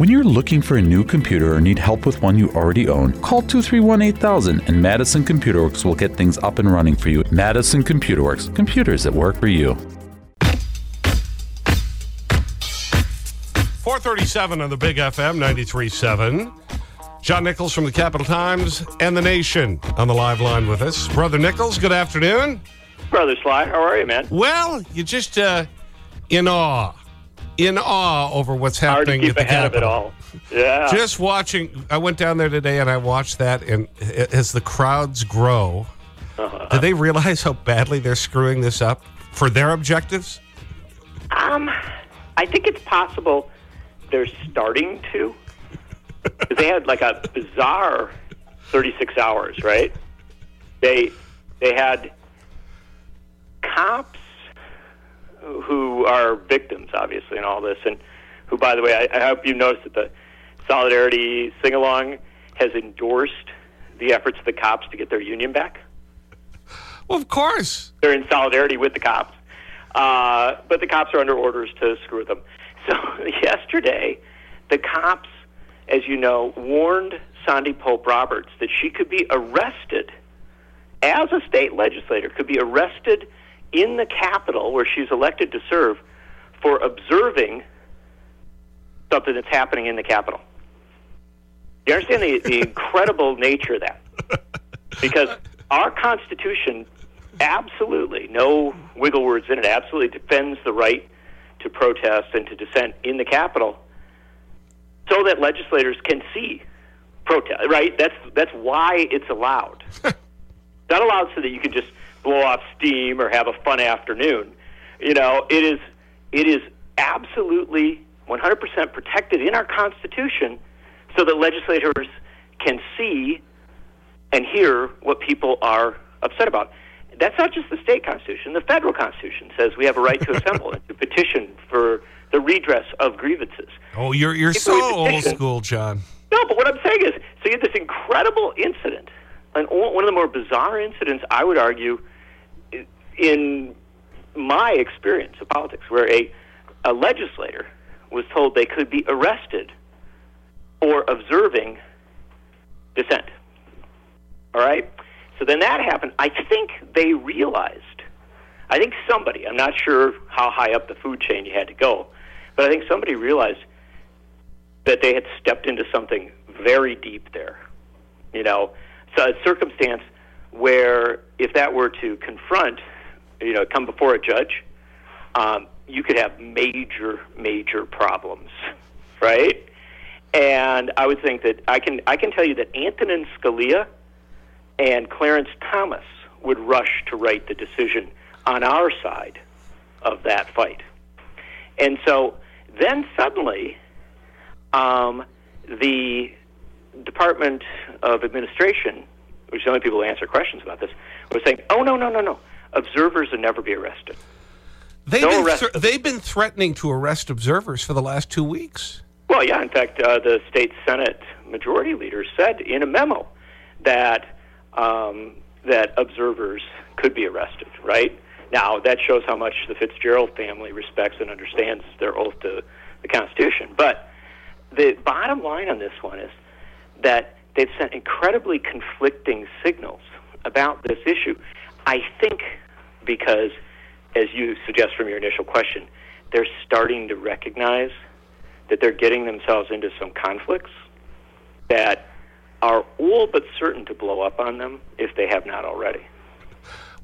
When you're looking for a new computer or need help with one you already own, call 231 8000 and Madison Computer Works will get things up and running for you. Madison Computer Works, computers that work for you. 437 on the Big FM 93.7. John Nichols from the Capital Times and The Nation on the live line with us. Brother Nichols, good afternoon. Brother Sly, how are you, man? Well, you're just uh, in awe. In awe over what's happening Hard to keep at the ahead of it Capitol. Yeah. Just watching, I went down there today and I watched that, and as the crowds grow, Uh-huh. do they realize how badly they're screwing this up for their objectives? um, I think it's possible they're starting to. they had like a bizarre 36 hours, right? They they had cops who are victims, obviously, in all this, and who, by the way, I, I hope you noticed that the Solidarity sing along has endorsed the efforts of the cops to get their union back. Well, of course. they're in solidarity with the cops. Uh, but the cops are under orders to screw them. So yesterday, the cops, as you know, warned Sondy Pope Roberts that she could be arrested as a state legislator, could be arrested in the Capitol where she's elected to serve for observing something that's happening in the Capitol. You understand the, the incredible nature of that? Because our Constitution absolutely, no wiggle words in it, absolutely defends the right to protest and to dissent in the Capitol so that legislators can see protest, right? That's, that's why it's allowed. Not allowed so that you can just blow off steam or have a fun afternoon. You know, it is, it is absolutely 100% protected in our Constitution so that legislators can see and hear what people are upset about. That's not just the state constitution. The federal constitution says we have a right to assemble and to petition for the redress of grievances. Oh, you're, you're so old school, John. No, but what I'm saying is, so you had this incredible incident, and one of the more bizarre incidents, I would argue, in my experience of politics, where a, a legislator was told they could be arrested for observing dissent. All right? So then that happened. I think they realized, I think somebody, I'm not sure how high up the food chain you had to go, but I think somebody realized that they had stepped into something very deep there. You know, so a circumstance where if that were to confront, you know, come before a judge, um, you could have major, major problems, right? And I would think that I can I can tell you that Antonin Scalia and Clarence Thomas would rush to write the decision on our side of that fight. And so then suddenly, um, the Department of Administration, which is the only people who answer questions about this, was saying, "Oh no, no, no, no! Observers would never be arrested." They've, No been arrest- thr- they've been threatening to arrest observers for the last two weeks. Well, yeah. In fact, uh, the state Senate Majority Leader said in a memo that um, that observers could be arrested. Right now, that shows how much the Fitzgerald family respects and understands their oath to the Constitution. But the bottom line on this one is that they've sent incredibly conflicting signals about this issue. I think because, as you suggest from your initial question, they're starting to recognize that they're getting themselves into some conflicts that are all but certain to blow up on them if they have not already.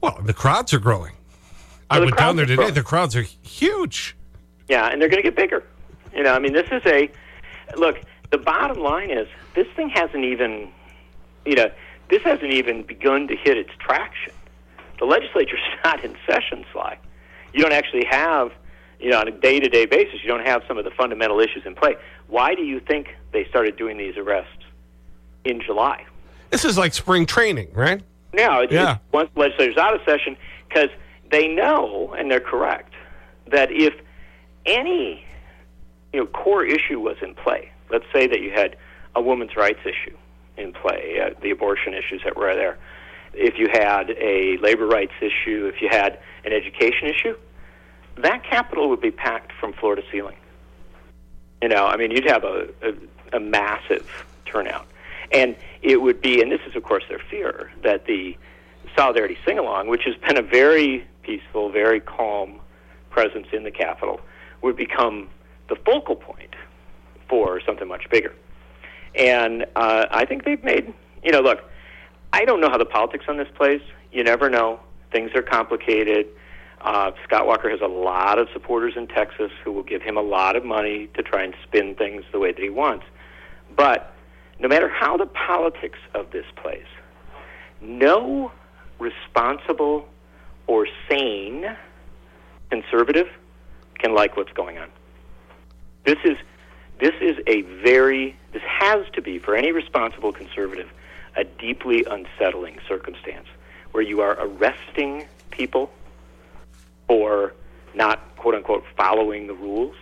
Well, the crowds are growing. I Well, went down there today. growing. The crowds are huge. Yeah, and they're going to get bigger. You know, I mean, this is a look. The bottom line is this thing hasn't even, you know, this hasn't even begun to hit its traction. The legislature's not in session, Sly. You don't actually have, you know, on a day-to-day basis, you don't have some of the fundamental issues in play. Why do you think they started doing these arrests in July? This is like spring training, right? Now, it's, Yeah. it's once the legislature's out of session, because they know, and they're correct, that if any you know, core issue was in play, let's say that you had a woman's rights issue in play, uh, the abortion issues that were there, if you had a labor rights issue, if you had an education issue, that Capitol would be packed from floor to ceiling. You know, I mean, you'd have a, a, a massive turnout. And it would be, and this is, of course, their fear, that the Solidarity Sing Along, which has been a very peaceful, very calm presence in the Capitol, would become the focal point for something much bigger. And uh, I think they've made, you know, look, I don't know how the politics on this plays. You never know. Things are complicated. Uh, Scott Walker has a lot of supporters in Texas who will give him a lot of money to try and spin things the way that he wants. But no matter how the politics of this plays, no responsible or sane conservative can like what's going on. This is this is a very this has to be for any responsible conservative a deeply unsettling circumstance where you are arresting people for not quote unquote following the rules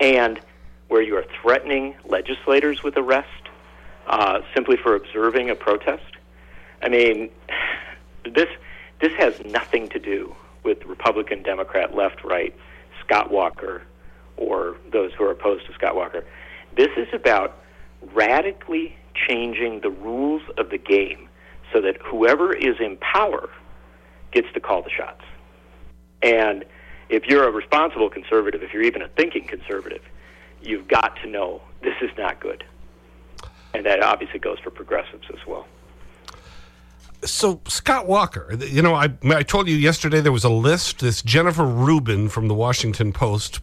and where you are threatening legislators with arrest uh, simply for observing a protest. I mean, this this has nothing to do with Republican, Democrat, left, right, Scott Walker, or those who are opposed to Scott Walker. This is about radically changing the rules of the game so that whoever is in power gets to call the shots. And if you're a responsible conservative, if you're even a thinking conservative, you've got to know this is not good. And that obviously goes for progressives as well. So, Scott Walker, you know, I, I told you yesterday there was a list. This Jennifer Rubin from the Washington Post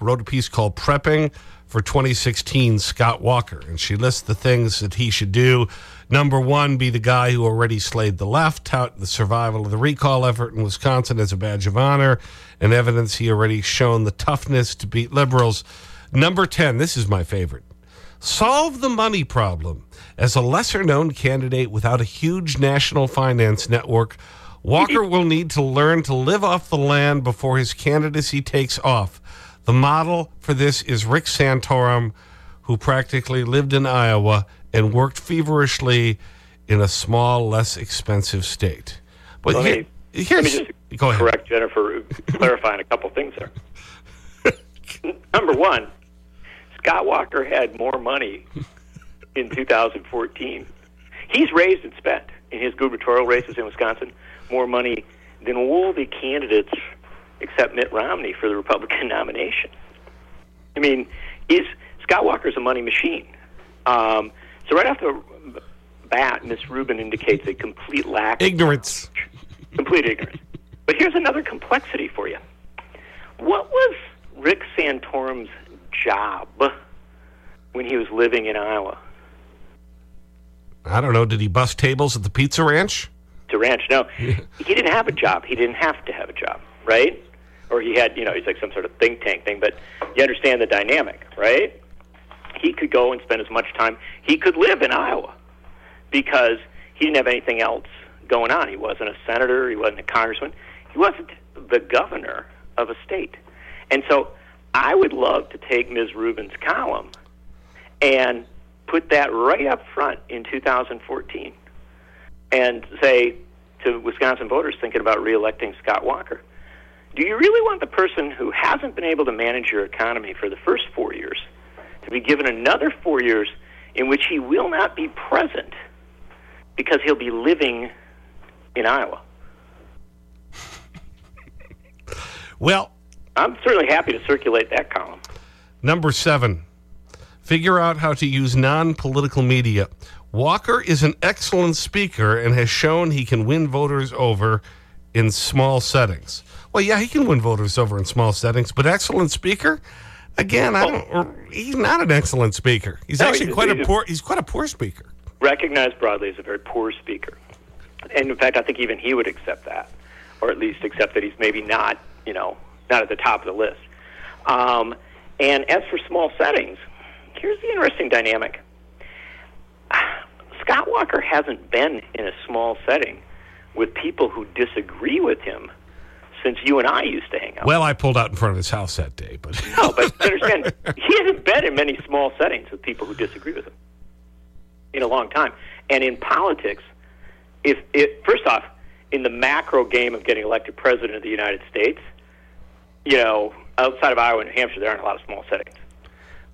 wrote a piece called Prepping for 2016 Scott Walker. And she lists the things that he should do. Number one, be the guy who already slayed the left, tout the survival of the recall effort in Wisconsin as a badge of honor, and evidence he already shown the toughness to beat liberals. Number 10, this is my favorite solve the money problem. As a lesser known candidate without a huge national finance network, Walker will need to learn to live off the land before his candidacy takes off. The model for this is Rick Santorum, who practically lived in Iowa and worked feverishly in a small, less expensive state. But let, here, me, let me just go ahead. correct Jennifer, clarifying a couple things there. Number one, Scott Walker had more money in 2014. He's raised and spent in his gubernatorial races in Wisconsin more money than all the candidates except Mitt Romney for the Republican nomination. I mean, is Scott Walker's a money machine. Um, so right off the bat, Miss Rubin indicates a complete lack of ignorance, of complete ignorance. But here's another complexity for you. What was Rick Santorum's job when he was living in Iowa? I don't know. Did he bust tables at the pizza ranch? To ranch, no. he didn't have a job. He didn't have to have a job, right? Or he had, you know, he's like some sort of think tank thing. But you understand the dynamic, right? He could go and spend as much time. He could live in Iowa because he didn't have anything else going on. He wasn't a senator. He wasn't a congressman. He wasn't the governor of a state. And so I would love to take Ms. Rubin's column and put that right up front in 2014 and say to Wisconsin voters thinking about reelecting Scott Walker, do you really want the person who hasn't been able to manage your economy for the first four years to be given another four years in which he will not be present because he'll be living in Iowa? Well, I'm certainly happy to circulate that column. Number seven, figure out how to use non political media. Walker is an excellent speaker and has shown he can win voters over in small settings. Well, yeah, he can win voters over in small settings, but excellent speaker? Again, I don't, he's not an excellent speaker. He's no, actually he's, quite he's a poor, he's quite a poor speaker. Recognized broadly as a very poor speaker. And in fact, I think even he would accept that, or at least accept that he's maybe not, you know, not at the top of the list. Um, and as for small settings, here's the interesting dynamic. Scott Walker hasn't been in a small setting with people who disagree with him since you and I used to hang out. Well, I pulled out in front of his house that day, but no, but understand, he hasn't been in many small settings with people who disagree with him in a long time. And in politics, if it first off, in the macro game of getting elected president of the United States, you know, outside of Iowa and New Hampshire, there aren't a lot of small settings.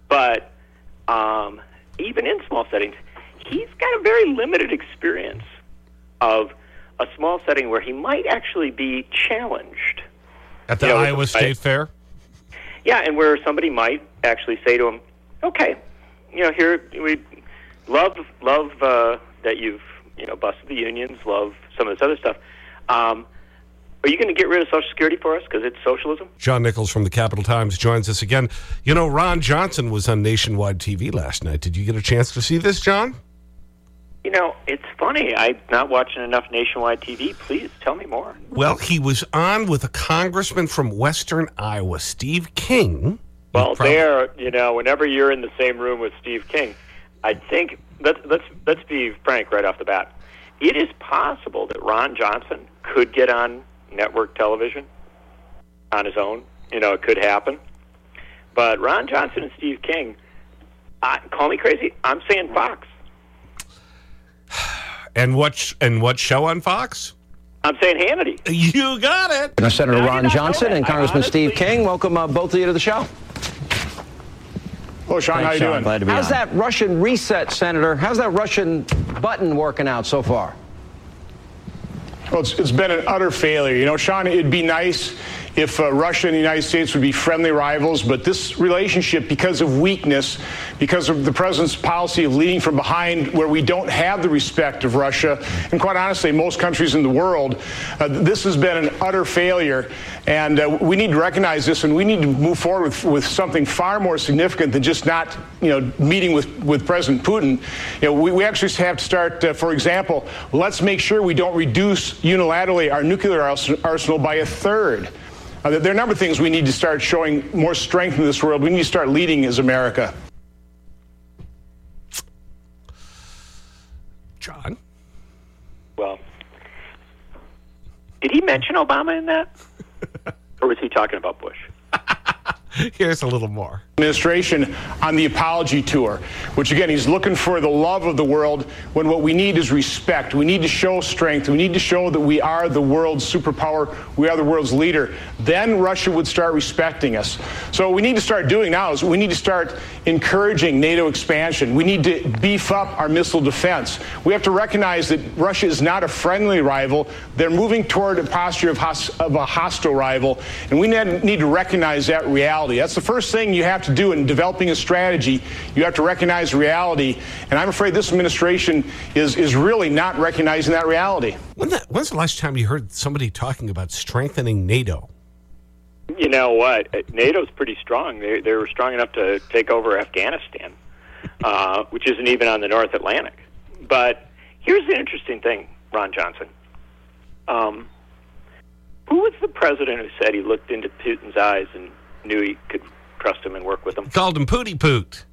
But um, even in small settings, he's got a very limited experience of a small setting where he might actually be challenged. At the You know, Iowa I- State Fair? Yeah, and where somebody might actually say to him, "Okay, you know, here we love love uh, that you've you know busted the unions, love some of this other stuff. Um, are you going to get rid of Social Security for us because it's socialism?" John Nichols from the Capital Times joins us again. You know, Ron Johnson was on nationwide TV last night. Did you get a chance to see this, John? You know, it's funny. I'm not watching enough nationwide TV. Please tell me more. Well, he was on with a congressman from Western Iowa, Steve King. Well, there, you know, whenever you're in the same room with Steve King, I think let's let's let's be frank right off the bat. It is possible that Ron Johnson could get on network television on his own. You know, it could happen. But Ron Johnson and Steve King, I, call me crazy. I'm saying Fox. And what, and what show on Fox? I'm saying Hannity. You got it. Now, Senator I Ron Johnson and I Congressman Steve King, welcome uh, both of you to the show. Hello, Sean. how you doing? Glad to be How's on. that Russian reset, Senator? How's that Russian button working out so far? Well, it's, it's been an utter failure. You know, Sean, it'd be nice if uh, Russia and the United States would be friendly rivals, but this relationship, because of weakness, because of the president's policy of leading from behind, where we don't have the respect of Russia, and quite honestly, most countries in the world, uh, this has been an utter failure. And uh, we need to recognize this, and we need to move forward with, with something far more significant than just not, you know, meeting with, with President Putin. You know, we, we actually have to start, uh, for example, let's make sure we don't reduce unilaterally our nuclear arsenal by a third. Uh, there are a number of things we need to start showing more strength in this world. We need to start leading as America. John? Well, did he mention Obama in that, or was he talking about Bush? Here's a little more. Administration on the apology tour, which again, he's looking for the love of the world when what we need is respect. We need to show strength. We need to show that we are the world's superpower. We are the world's leader. Then Russia would start respecting us. So what we need to start doing now is we need to start encouraging NATO expansion. We need to beef up our missile defense. We have to recognize that Russia is not a friendly rival. They're moving toward a posture of, of a hostile rival, and we need to recognize that reality. That's the first thing you have to do in developing a strategy. You have to recognize reality, and I'm afraid this administration is, is really not recognizing that reality. When the, when's the last time you heard somebody talking about strengthening NATO? You know what? Uh, NATO's pretty strong. They they were strong enough to take over Afghanistan, uh, which isn't even on the North Atlantic. But here's the interesting thing, Ron Johnson. Um, who was the president who said he looked into Putin's eyes and knew he could trust him and work with him? Called him Pooty Poot.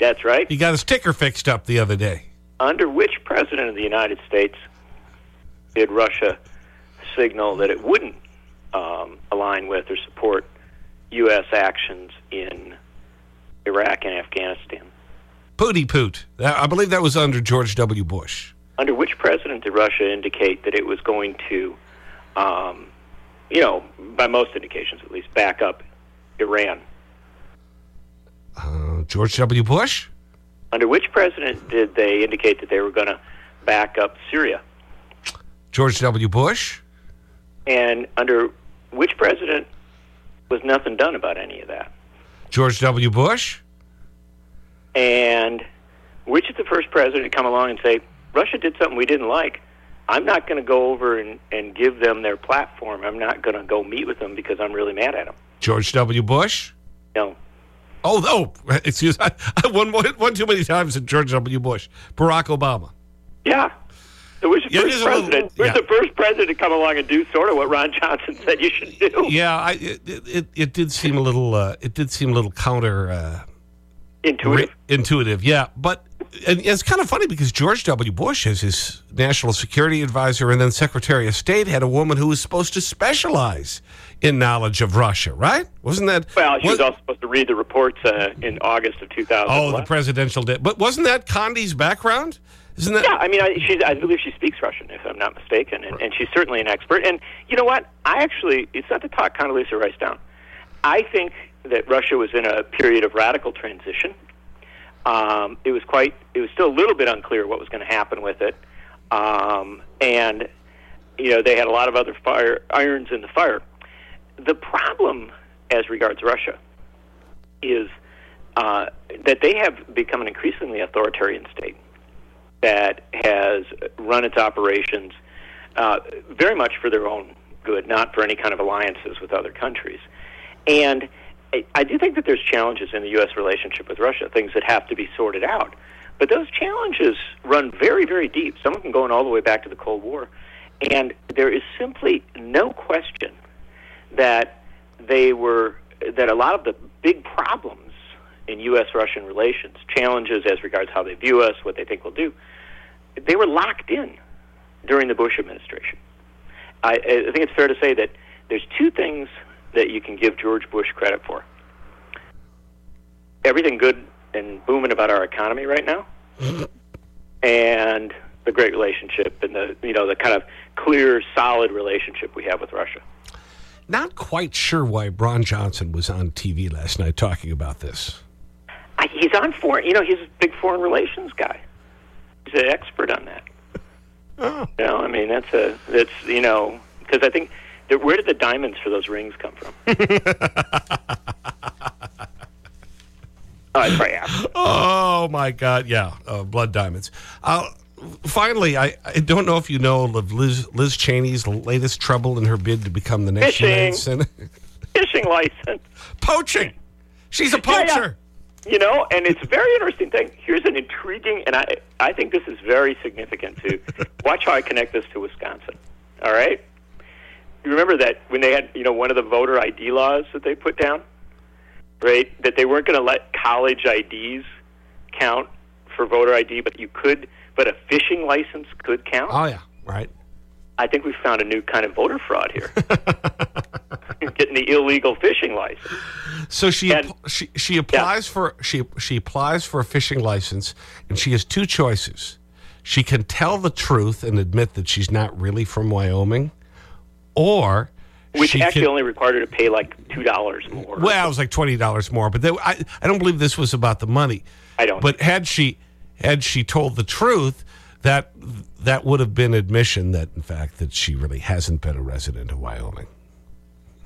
That's right. He got his ticker fixed up the other day. Under which president of the United States did Russia signal that it wouldn't um, align with or support U.S. actions in Iraq and Afghanistan? Pooty Poot. I believe that was under George W. Bush. Under which president did Russia indicate that it was going to, um, you know, by most indications at least, back up Iran? Uh, George W. Bush? Under which president did they indicate that they were going to back up Syria? George W. Bush? And under which president was nothing done about any of that? George W. Bush? And which is the first president to come along and say, Russia did something we didn't like. I'm not going to go over and, and give them their platform. I'm not going to go meet with them because I'm really mad at them. George W. Bush? No. Oh, oh, excuse me. One, one too many times in George W. Bush. Barack Obama. Yeah. So where's the Yeah, it first little- president? where's yeah. the first president to come along and do sort of what Ron Johnson said you should do? Yeah, I, it, it, it did seem a little, uh, it did seem a little counter, uh, Intuitive. Intuitive, yeah. But and it's kind of funny because George W. Bush, as his national security advisor and then Secretary of State, had a woman who was supposed to specialize in knowledge of Russia, right? Wasn't that? Well, she was wa- also supposed to read the reports uh, in August of 2000. Oh, the presidential day. But wasn't that Condi's background? Isn't that? Yeah, I mean, I, she's, I believe she speaks Russian, if I'm not mistaken, and, and she's certainly an expert. And you know what? I actually, it's not to talk Condoleezza Rice down. I think that Russia was in a period of radical transition. Um, it was quite. It was still a little bit unclear what was going to happen with it, um, and you know they had a lot of other fire irons in the fire. The problem, as regards Russia, is uh, that they have become an increasingly authoritarian state that has run its operations uh, very much for their own good, not for any kind of alliances with other countries. And I, do think that there's challenges in the U.S. relationship with Russia, things that have to be sorted out. But those challenges run very, very deep. Some of them going all the way back to the Cold War. And there is simply no question that they were, that a lot of the big problems in U.S. Russian relations, challenges as regards how they view us, what they think we'll do, they were locked in during the Bush administration. I, I think it's fair to say that there's two things that you can give George Bush credit for. Everything good and booming about our economy right now, and the great relationship and the you know the kind of clear, solid relationship we have with Russia. Not quite sure why Ron Johnson was on TV last night talking about this. I, he's on foreign, you know, he's a big foreign relations guy. He's an expert on that. Oh. You know, I mean, that's a that's you know because I think where did the diamonds for those rings come from? oh, it's probably Africa. Oh, my God. Yeah, uh, blood diamonds. Uh, finally, I, I don't know if you know of Liz, Liz Cheney's latest trouble in her bid to become the next Fishing. Senate. fishing license. Poaching. She's a Yeah, yeah. poacher. You know, and it's a very interesting thing. Here's an intriguing, and I I think this is very significant too. watch how I connect this to Wisconsin. All right, you remember that when they had you know one of the voter ID laws that they put down, right? That they weren't going to let college IDs count for voter ID, but you could, but a fishing license could count. Oh, yeah. Right. I think we found a new kind of voter fraud here. Getting the illegal fishing license. So she, And- she, she applies for, she, she applies for a fishing license and she has two choices. She can tell the truth and admit that she's not really from Wyoming or Which actually only required her to pay like two dollars more. Well, it was like twenty dollars more, but they, I I don't believe this was about the money. I don't. But had she had she told the truth, that that would have been admission that in fact that she really hasn't been a resident of Wyoming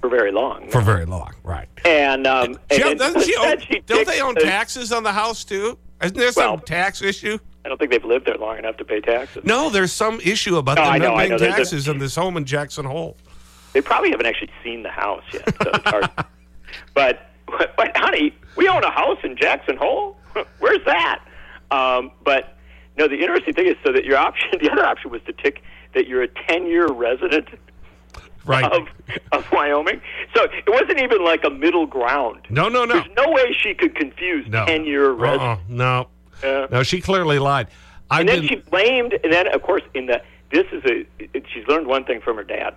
for very long. for very long, right? and um, She, and doesn't she own, don't they own taxes on the house too? Isn't there some Well- tax issue? I don't think they've lived there long enough to pay taxes. No, there's some issue about No, them I know, not paying know. There's a- taxes on this home in Jackson Hole. They probably haven't actually seen the house yet. So but, but, honey, we own a house in Jackson Hole. Where's that? Um, but no, the interesting thing is so that your option, the other option was to tick that you're a 10 year resident Right. of, of Wyoming. So it wasn't even like a middle ground. no, no, no. There's no way she could confuse No. 10 year resident. no. Yeah. No, she clearly lied. I've And then been, she blamed, and then of course in the this is a it, she's learned one thing from her dad.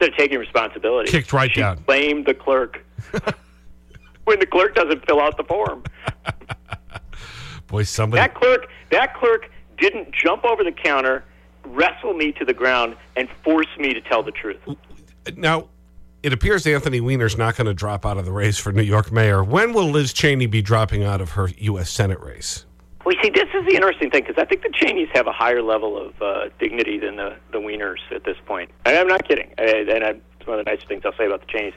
Of taking responsibility, Kicked right she down. Blamed the clerk when the clerk doesn't fill out the form. boy, somebody. That clerk, that clerk didn't jump over the counter, wrestle me to the ground, and force me to tell the truth. Now, it appears Anthony Weiner's not going to drop out of the race for New York mayor. When will Liz Cheney be dropping out of her U.S. Senate race? Well, see, this is the interesting thing because I think the Cheneys have a higher level of uh, dignity than the, the Weiners at this point. And I'm not kidding. I, and I, it's one of the nicest things I'll say about the Cheneys.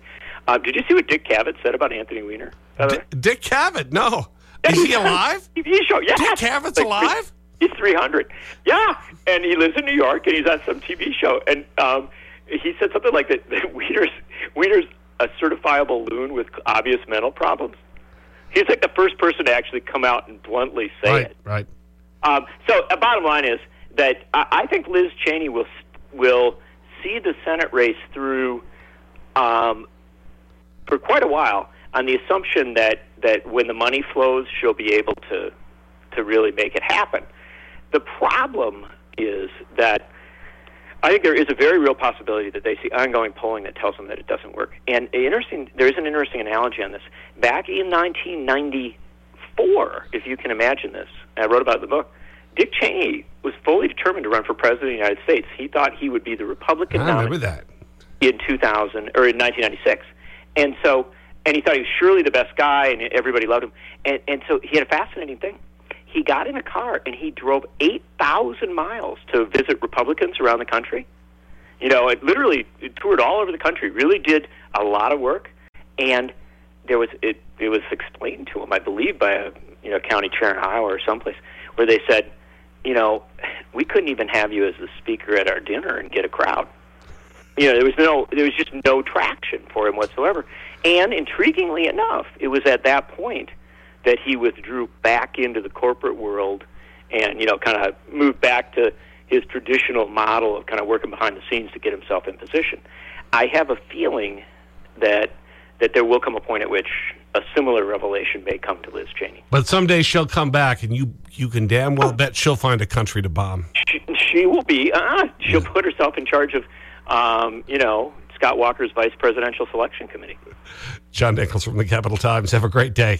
Uh, did you see what Dick Cavett said about Anthony Weiner? by the way? D- Dick Cavett, no. Yeah, Is he he's on a alive? TV show. Yeah. Dick Cavett's Like, alive? He's 300. Yeah, and he lives in New York, and he's on some TV show. And um, he said something like that, that Weiner's, Weiner's a certifiable loon with obvious mental problems. He's like the first person to actually come out and bluntly say Right, it. right. Um, so, uh, bottom line is that I, I think Liz Cheney will will see the Senate race through um, for quite a while on the assumption that that when the money flows, she'll be able to to really make it happen. The problem is that I think there is a very real possibility that they see ongoing polling that tells them that it doesn't work. And interesting, there is an interesting analogy on this. Back in 1994, if you can imagine this, I wrote about it in the book. Dick Cheney was fully determined to run for president of the United States. He thought he would be the Republican ah, I nominee remember that. in 2000 or in 1996. And so, and he thought he was surely the best guy, and everybody loved him. And and so he had a fascinating thing. He got in a car and he drove eight thousand miles to visit Republicans around the country. You know, it literally it toured all over the country. Really did a lot of work, and there was it. It was explained to him, I believe, by a you know county chair in Iowa or someplace, where they said, you know, we couldn't even have you as the speaker at our dinner and get a crowd. You know, there was no, there was just no traction for him whatsoever. And intriguingly enough, it was at that point that he withdrew back into the corporate world and you know kind of moved back to his traditional model of kind of working behind the scenes to get himself in position. I have a feeling that that there will come a point at which a similar revelation may come to Liz Cheney. But someday she'll come back, and you you can damn well bet she'll find a country to bomb. She, she will be. Uh, she'll put herself in charge of, um, you know, Scott Walker's vice presidential selection committee. John Nichols from the Capital Times. Have a great day.